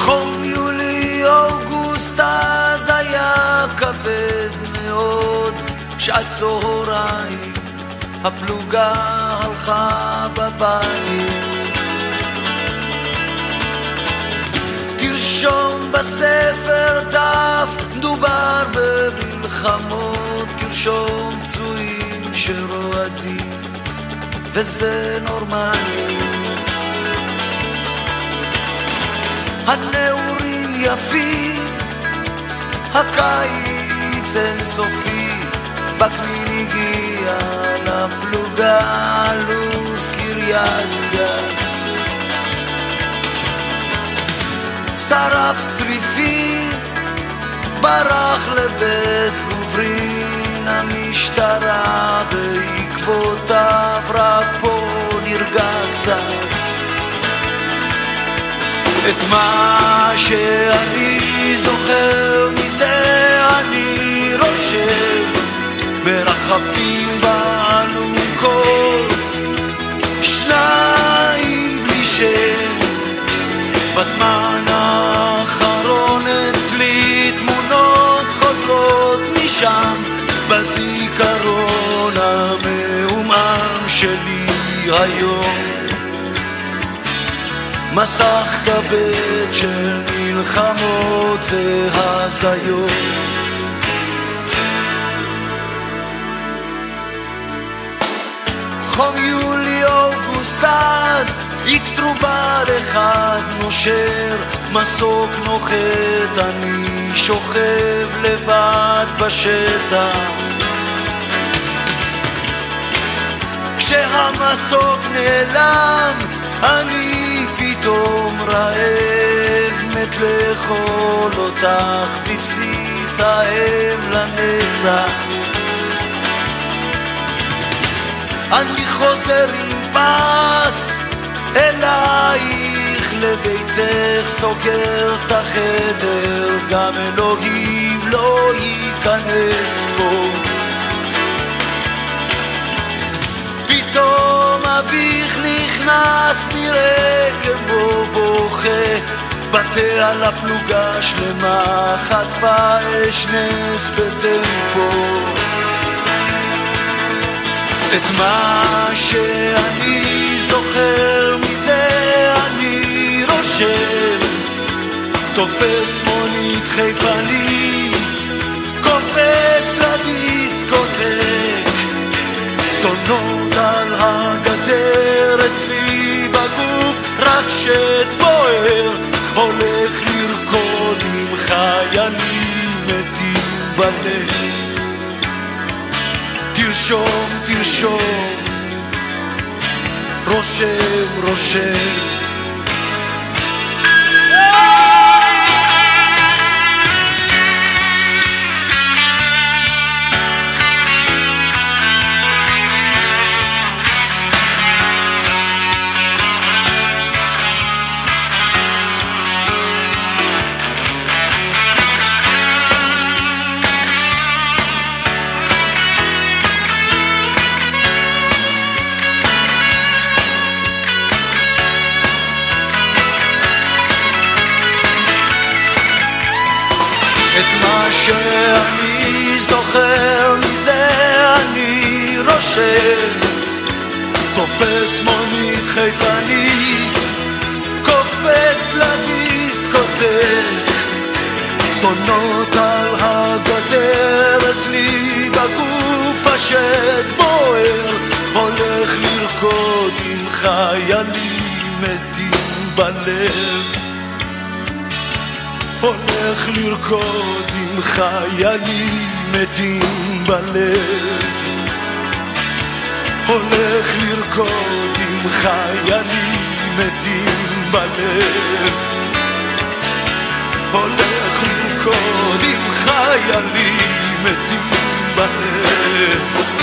חום יולי אוגוסט אז היה כבד מאוד שעת צהריים הפלוגה הלכה בוואדי תרשום בספר דף דובר במלחמות תרשום פצועים שרועדים וזה נורמלי הנעורים יפים, הקיץ אינסופי, וקנין הגיע לפלוגה, אלוף קריית גת. שרף צריפים, ברח לבית גוברין, המשטרה בעקבותיו, רק פה נרגע קצת. את מה שאני זוכר מזה אני רושם מרחפים באלונקות. שניים בלי שם בזמן האחרון אצלי תמונות חוזרות משם בזיכרון המעומעם שלי היום מסך כבד של מלחמות והזיות. חום יולי אוגוסט אז הצטרובל אחד נושר מסוק נוחת אני שוכב לבד בשטח. כשהמסוק נעלם אני רעב, מת לאכול אותך בבסיס האם לנצח. אני חוזר עם פס אלייך לביתך, סוגר את החדר, גם אלוהים לא ייכנס פה. פתאום אביך נכנס, נראה כמו בטה על הפלוגה שלמה, חטפה אש נס בטמפו. את מה שאני זוכר מזה אני רושם, תופס מונית חיפנית, קופץ לדיסקוטק, זונות על הגדר אצלי בגוף, רק שד בוער, חיילים מתים בלב. תרשום, תרשום, רושם, רושם. שאני זוכר מזה אני רושם. תופס מונית חיפנית קופץ לדיסקוטק. זונות על הגדר אצלי בגוף השד בוער הולך לרקוד עם חיילים מתים בלב הולך לרקוד עם חיילים מתים בלב. הולך לרקוד עם חיילים מתים בלב. הולך לרקוד עם חיילים מתים בלב